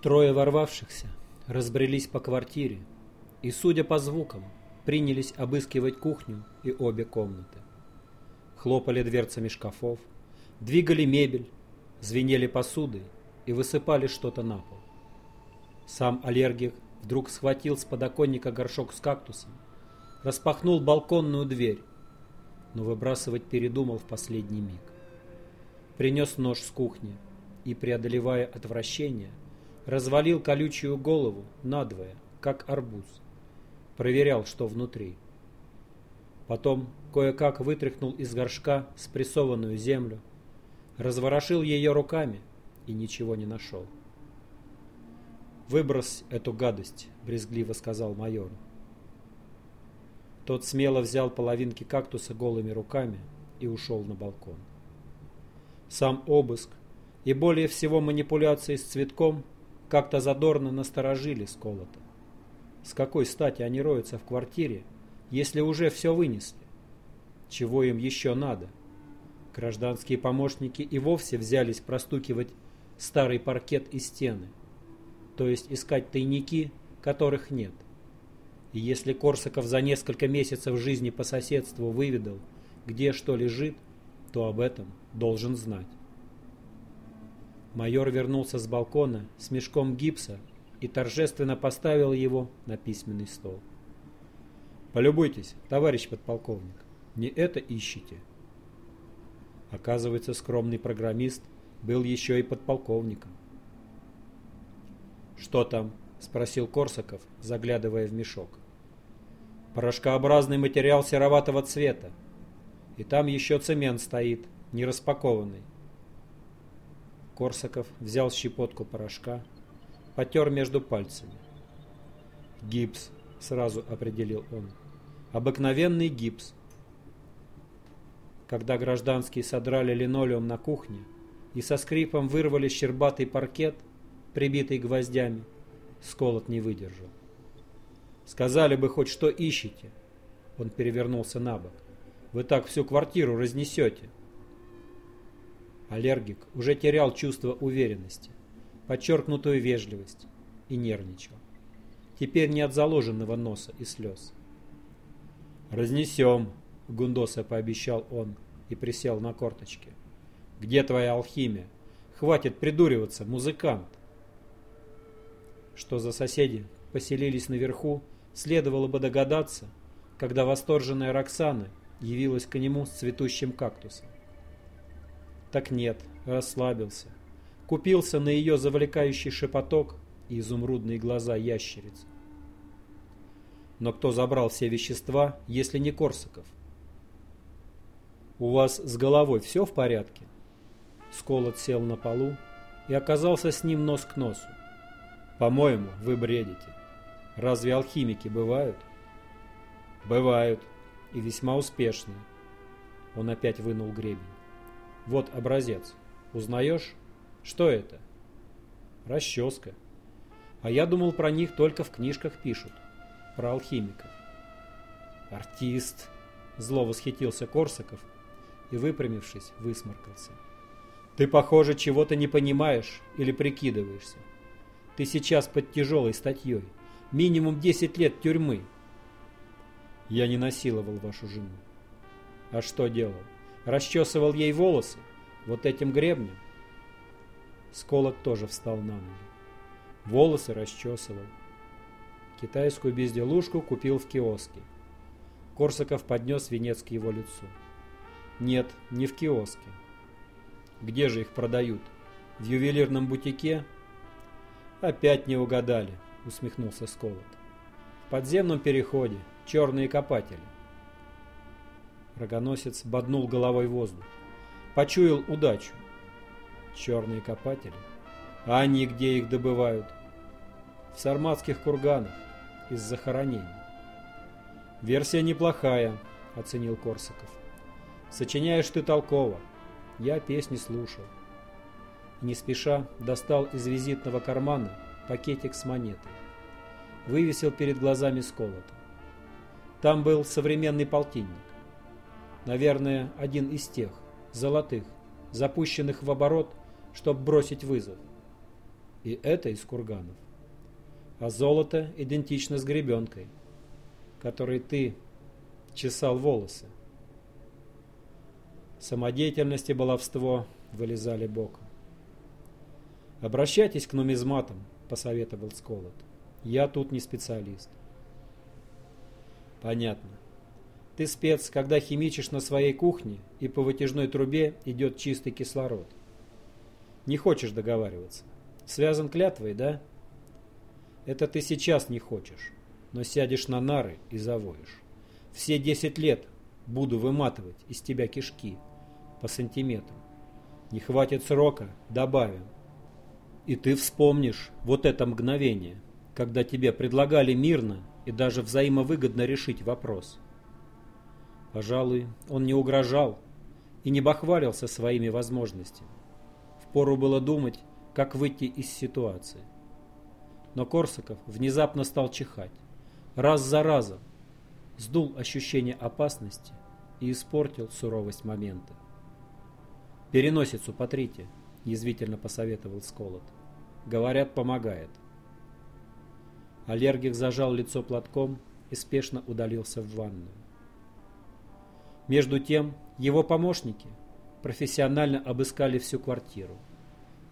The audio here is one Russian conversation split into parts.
Трое ворвавшихся разбрелись по квартире и, судя по звукам, принялись обыскивать кухню и обе комнаты. Хлопали дверцами шкафов, двигали мебель, звенели посудой и высыпали что-то на пол. Сам аллергик вдруг схватил с подоконника горшок с кактусом, распахнул балконную дверь, но выбрасывать передумал в последний миг. Принес нож с кухни и, преодолевая отвращение, развалил колючую голову надвое, как арбуз. Проверял, что внутри. Потом кое-как вытряхнул из горшка спрессованную землю, разворошил ее руками и ничего не нашел. «Выбрось эту гадость», — брезгливо сказал майор. Тот смело взял половинки кактуса голыми руками и ушел на балкон. Сам обыск и более всего манипуляции с цветком как-то задорно насторожили Сколота. С какой стати они роются в квартире, если уже все вынесли? Чего им еще надо? Гражданские помощники и вовсе взялись простукивать старый паркет и стены, то есть искать тайники, которых нет. И если Корсаков за несколько месяцев жизни по соседству выведал, где что лежит, то об этом должен знать. Майор вернулся с балкона с мешком гипса и торжественно поставил его на письменный стол. «Полюбуйтесь, товарищ подполковник, не это ищите». Оказывается, скромный программист был еще и подполковником. «Что там?» – спросил Корсаков, заглядывая в мешок. «Порошкообразный материал сероватого цвета. И там еще цемент стоит, не распакованный. Корсаков взял щепотку порошка, потер между пальцами. «Гипс», — сразу определил он. «Обыкновенный гипс». Когда гражданские содрали линолеум на кухне и со скрипом вырвали щербатый паркет, прибитый гвоздями, Сколот не выдержал. «Сказали бы хоть что ищете!» Он перевернулся на бок. «Вы так всю квартиру разнесете!» Аллергик уже терял чувство уверенности, подчеркнутую вежливость и нервничал. Теперь не от заложенного носа и слез. «Разнесем», — Гундоса пообещал он и присел на корточки. «Где твоя алхимия? Хватит придуриваться, музыкант!» Что за соседи поселились наверху, следовало бы догадаться, когда восторженная Роксана явилась к нему с цветущим кактусом. Так нет, расслабился. Купился на ее завлекающий шепоток и изумрудные глаза ящерицы. Но кто забрал все вещества, если не Корсаков? «У вас с головой все в порядке?» Сколот сел на полу и оказался с ним нос к носу. «По-моему, вы бредите. Разве алхимики бывают?» «Бывают. И весьма успешные». Он опять вынул гребень. Вот образец. Узнаешь? Что это? Расческа. А я думал, про них только в книжках пишут. Про алхимиков. Артист. Зло восхитился Корсаков и, выпрямившись, высморкался. Ты, похоже, чего-то не понимаешь или прикидываешься. Ты сейчас под тяжелой статьей. Минимум 10 лет тюрьмы. Я не насиловал вашу жену. А что делал? Расчесывал ей волосы вот этим гребнем. Сколок тоже встал на ноги. Волосы расчесывал. Китайскую безделушку купил в киоске. Корсаков поднес венец к его лицу. Нет, не в киоске. Где же их продают? В ювелирном бутике? Опять не угадали, усмехнулся Сколот. В подземном переходе черные копатели. Рогоносец боднул головой воздух. Почуял удачу. Черные копатели. А они где их добывают? В сарматских курганах. Из захоронений. Версия неплохая, оценил Корсаков. Сочиняешь ты толково. Я песни слушал. Не спеша достал из визитного кармана пакетик с монетой. Вывесил перед глазами сколото. Там был современный полтинник. Наверное, один из тех, золотых, запущенных в оборот, чтобы бросить вызов. И это из курганов. А золото идентично с гребенкой, которой ты чесал волосы. Самодеятельность и баловство вылезали боком. «Обращайтесь к нумизматам», — посоветовал Сколот. «Я тут не специалист». «Понятно. Ты спец, когда химичишь на своей кухне, и по вытяжной трубе идет чистый кислород. Не хочешь договариваться. Связан клятвой, да? Это ты сейчас не хочешь, но сядешь на нары и завоешь. Все десять лет буду выматывать из тебя кишки по сантиметру. Не хватит срока, добавим. И ты вспомнишь вот это мгновение, когда тебе предлагали мирно и даже взаимовыгодно решить вопрос. Пожалуй, он не угрожал и не бахвалился своими возможностями. Впору было думать, как выйти из ситуации. Но Корсаков внезапно стал чихать. Раз за разом. Сдул ощущение опасности и испортил суровость момента. «Переносицу потрите», — язвительно посоветовал Сколот. Говорят, помогает. Аллергик зажал лицо платком и спешно удалился в ванную. Между тем, его помощники профессионально обыскали всю квартиру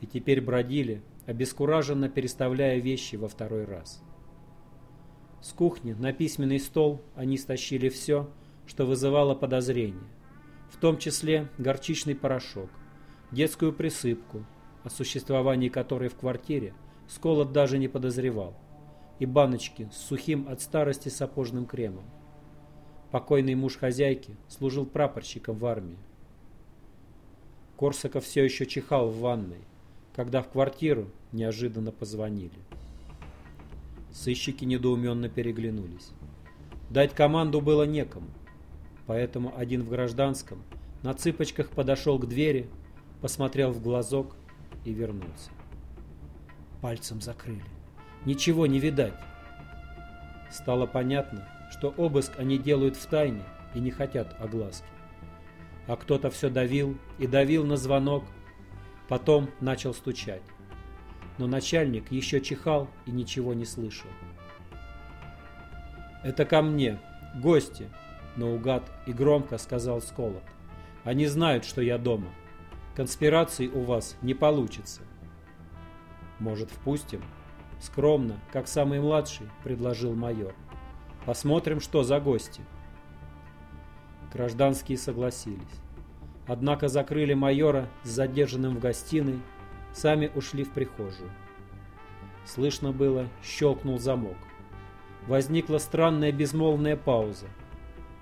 и теперь бродили, обескураженно переставляя вещи во второй раз. С кухни на письменный стол они стащили все, что вызывало подозрение, в том числе горчичный порошок, детскую присыпку, о существовании которой в квартире Сколот даже не подозревал, и баночки с сухим от старости сапожным кремом. Покойный муж хозяйки служил прапорщиком в армии. Корсаков все еще чихал в ванной, когда в квартиру неожиданно позвонили. Сыщики недоуменно переглянулись. Дать команду было некому, поэтому один в гражданском на цыпочках подошел к двери, посмотрел в глазок и вернулся. Пальцем закрыли. Ничего не видать. Стало понятно, что обыск они делают в тайне и не хотят огласки. А кто-то все давил и давил на звонок, потом начал стучать. Но начальник еще чихал и ничего не слышал. «Это ко мне, гости!» Наугад и громко сказал Сколот. «Они знают, что я дома». Конспирации у вас не получится. Может, впустим? Скромно, как самый младший, предложил майор. Посмотрим, что за гости. Гражданские согласились. Однако закрыли майора с задержанным в гостиной, сами ушли в прихожую. Слышно было, щелкнул замок. Возникла странная безмолвная пауза,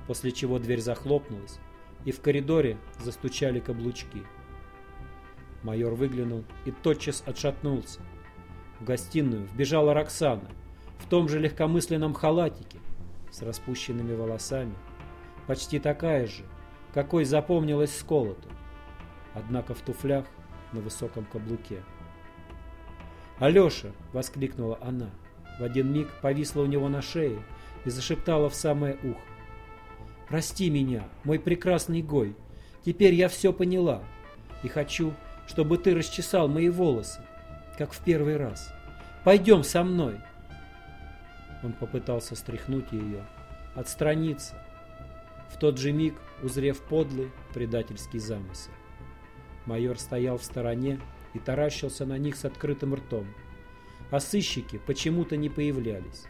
после чего дверь захлопнулась, и в коридоре застучали каблучки. Майор выглянул и тотчас отшатнулся. В гостиную вбежала Роксана в том же легкомысленном халатике с распущенными волосами, почти такая же, какой запомнилась Сколоту, однако в туфлях на высоком каблуке. «Алеша!» — воскликнула она. В один миг повисла у него на шее и зашептала в самое ухо. «Прости меня, мой прекрасный Гой, теперь я все поняла и хочу, чтобы ты расчесал мои волосы, как в первый раз. Пойдем со мной. Он попытался стряхнуть ее, отстраниться, в тот же миг узрев подлый предательский замысел. Майор стоял в стороне и таращился на них с открытым ртом. А сыщики почему-то не появлялись.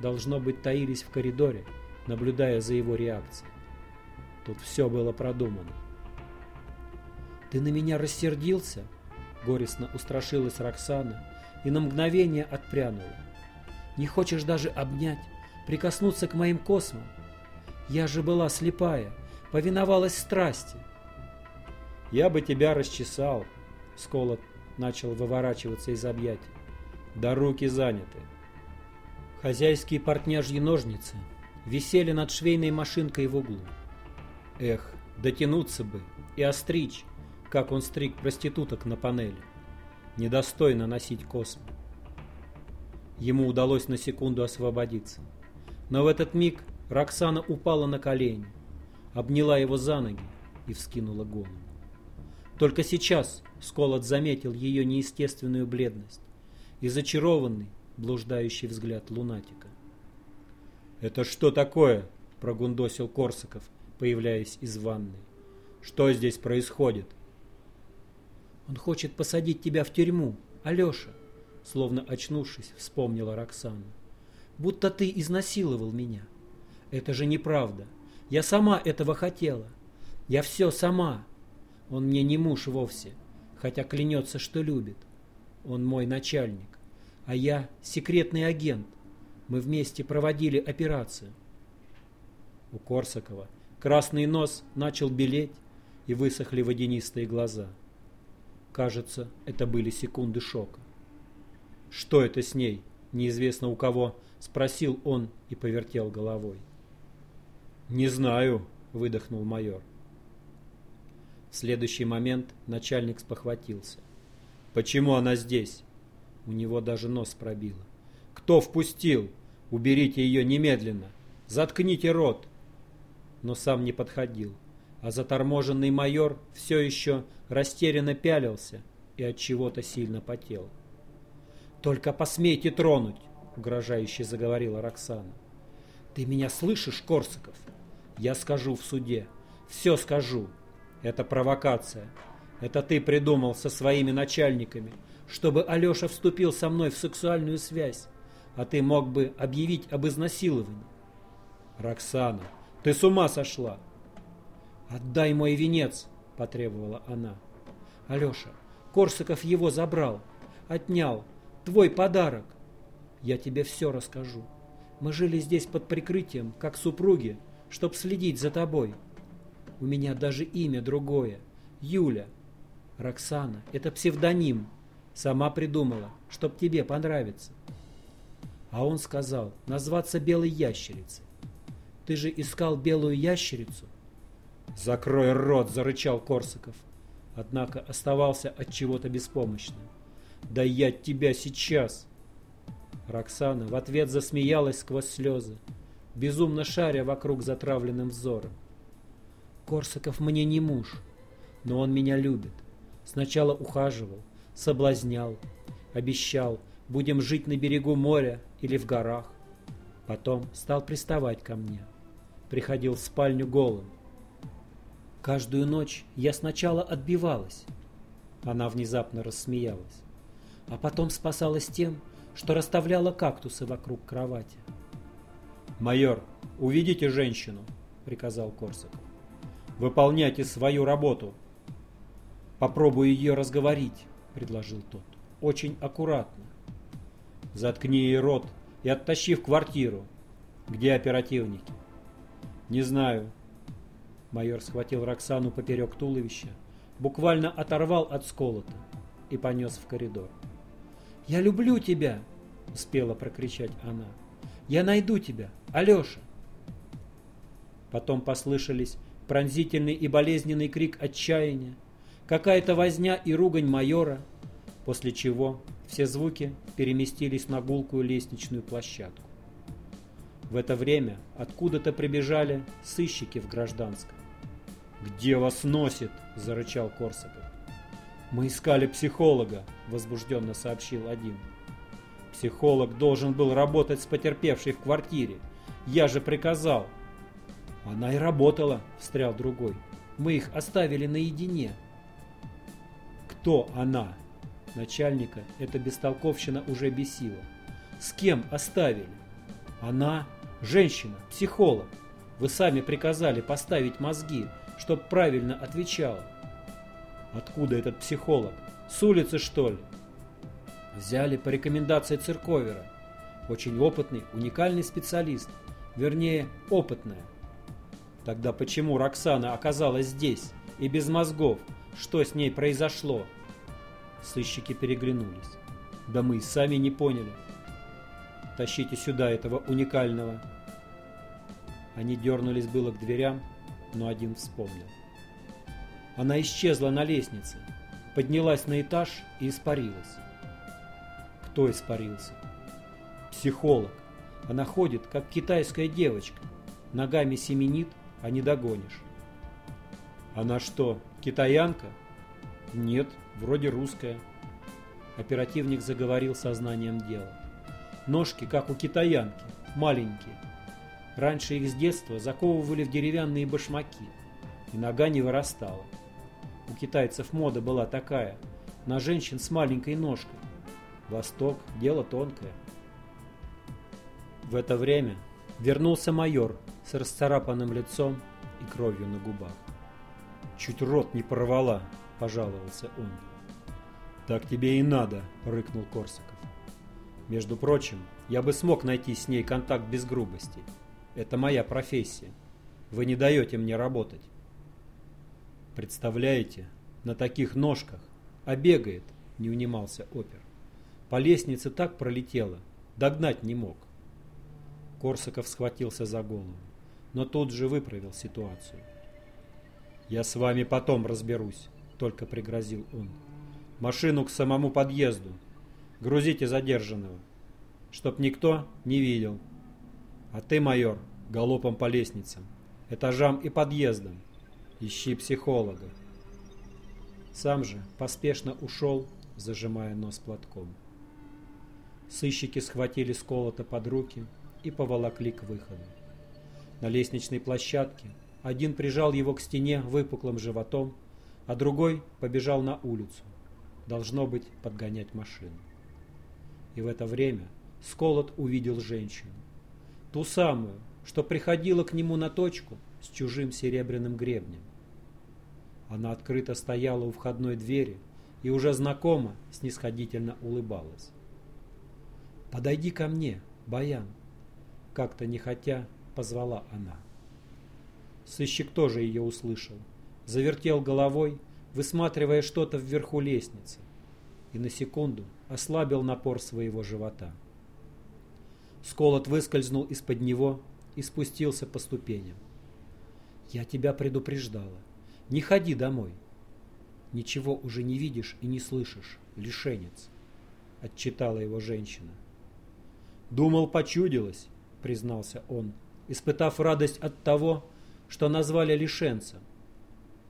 Должно быть, таились в коридоре, наблюдая за его реакцией. Тут все было продумано. «Ты на меня рассердился?» Горестно устрашилась Роксана и на мгновение отпрянула. «Не хочешь даже обнять, прикоснуться к моим космам? Я же была слепая, повиновалась страсти». «Я бы тебя расчесал», — Сколот начал выворачиваться из объятий. «Да руки заняты». Хозяйские портняжьи ножницы висели над швейной машинкой в углу. Эх, дотянуться бы и остричь, как он стриг проституток на панели. Недостойно носить космы. Ему удалось на секунду освободиться. Но в этот миг Роксана упала на колени, обняла его за ноги и вскинула голову. Только сейчас Сколот заметил ее неестественную бледность, и зачарованный, блуждающий взгляд лунатика. «Это что такое?» – прогундосил Корсаков, появляясь из ванной. «Что здесь происходит?» «Он хочет посадить тебя в тюрьму, Алеша», – словно очнувшись, вспомнила Роксана. «Будто ты изнасиловал меня. Это же неправда. Я сама этого хотела. Я все сама. Он мне не муж вовсе, хотя клянется, что любит. Он мой начальник, а я секретный агент. Мы вместе проводили операцию. У Корсакова красный нос начал белеть и высохли водянистые глаза. Кажется, это были секунды шока. «Что это с ней?» Неизвестно у кого, спросил он и повертел головой. «Не знаю», — выдохнул майор. В следующий момент начальник спохватился. «Почему она здесь?» У него даже нос пробило. «Кто впустил? Уберите ее немедленно! Заткните рот!» Но сам не подходил, а заторможенный майор все еще растерянно пялился и от чего-то сильно потел. «Только посмейте тронуть!» — угрожающе заговорила Роксана. «Ты меня слышишь, Корсаков? Я скажу в суде. Все скажу. Это провокация. Это ты придумал со своими начальниками, чтобы Алеша вступил со мной в сексуальную связь, а ты мог бы объявить об изнасиловании. Роксана, ты с ума сошла? Отдай мой венец, потребовала она. Алеша, Корсаков его забрал, отнял, твой подарок. Я тебе все расскажу. Мы жили здесь под прикрытием, как супруги, чтоб следить за тобой. У меня даже имя другое. Юля. Роксана. Это псевдоним. Сама придумала, чтоб тебе понравиться. А он сказал, назваться белой ящерицей. Ты же искал белую ящерицу? Закрой рот, зарычал Корсаков. Однако оставался от чего-то беспомощным. Да я тебя сейчас! Роксана в ответ засмеялась сквозь слезы безумно шаря вокруг затравленным взором. Корсаков мне не муж, но он меня любит. Сначала ухаживал, соблазнял, обещал, будем жить на берегу моря или в горах. Потом стал приставать ко мне. Приходил в спальню голым. Каждую ночь я сначала отбивалась. Она внезапно рассмеялась. А потом спасалась тем, что расставляла кактусы вокруг кровати. «Майор, уведите женщину», — приказал Корсаков. «Выполняйте свою работу». «Попробую ее разговорить», — предложил тот. «Очень аккуратно». «Заткни ей рот и оттащи в квартиру. Где оперативники?» «Не знаю». Майор схватил Роксану поперек туловища, буквально оторвал от сколота и понес в коридор. «Я люблю тебя!» — успела прокричать она. Я найду тебя, Алеша!» Потом послышались пронзительный и болезненный крик отчаяния, какая-то возня и ругань майора, после чего все звуки переместились на гулкую лестничную площадку. В это время откуда-то прибежали сыщики в гражданском. «Где вас носит?» – зарычал Корсаков. «Мы искали психолога», – возбужденно сообщил один. Психолог должен был работать с потерпевшей в квартире. Я же приказал. Она и работала, встрял другой. Мы их оставили наедине. Кто она? Начальника эта бестолковщина уже бесила. С кем оставили? Она женщина, психолог. Вы сами приказали поставить мозги, чтоб правильно отвечала. Откуда этот психолог? С улицы, что ли? Взяли по рекомендации Цирковера. Очень опытный, уникальный специалист. Вернее, опытная. Тогда почему Роксана оказалась здесь и без мозгов? Что с ней произошло? Сыщики переглянулись. Да мы и сами не поняли. Тащите сюда этого уникального. Они дернулись было к дверям, но один вспомнил. Она исчезла на лестнице, поднялась на этаж и испарилась. Кто испарился? Психолог. Она ходит, как китайская девочка. Ногами семенит, а не догонишь. Она что, китаянка? Нет, вроде русская. Оперативник заговорил сознанием дела. Ножки, как у китаянки, маленькие. Раньше их с детства заковывали в деревянные башмаки, и нога не вырастала. У китайцев мода была такая, на женщин с маленькой ножкой. Восток – дело тонкое. В это время вернулся майор с расцарапанным лицом и кровью на губах. «Чуть рот не порвала», – пожаловался он. «Так тебе и надо», – рыкнул Корсаков. «Между прочим, я бы смог найти с ней контакт без грубости. Это моя профессия. Вы не даете мне работать». «Представляете, на таких ножках, а бегает», – не унимался опер. «По лестнице так пролетела, догнать не мог». Корсаков схватился за голову, но тут же выправил ситуацию. «Я с вами потом разберусь», — только пригрозил он. «Машину к самому подъезду. Грузите задержанного, чтоб никто не видел. А ты, майор, галопом по лестницам, этажам и подъездам. Ищи психолога». Сам же поспешно ушел, зажимая нос платком. Сыщики схватили сколото под руки и поволокли к выходу. На лестничной площадке один прижал его к стене выпуклым животом, а другой побежал на улицу. Должно быть, подгонять машину. И в это время Сколот увидел женщину. Ту самую, что приходила к нему на точку с чужим серебряным гребнем. Она открыто стояла у входной двери и уже знакомо снисходительно улыбалась. «Подойди ко мне, Баян!» Как-то нехотя позвала она. Сыщик тоже ее услышал. Завертел головой, высматривая что-то вверху лестницы, и на секунду ослабил напор своего живота. Сколот выскользнул из-под него и спустился по ступеням. «Я тебя предупреждала. Не ходи домой. Ничего уже не видишь и не слышишь, лишенец», — отчитала его женщина. «Думал, почудилось», признался он, испытав радость от того, что назвали лишенцем.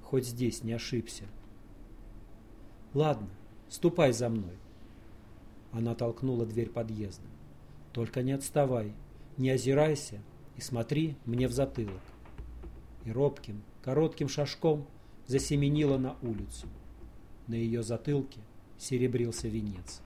Хоть здесь не ошибся. Ладно, ступай за мной. Она толкнула дверь подъезда. Только не отставай, не озирайся и смотри мне в затылок. И робким, коротким шажком засеменила на улицу. На ее затылке серебрился венец.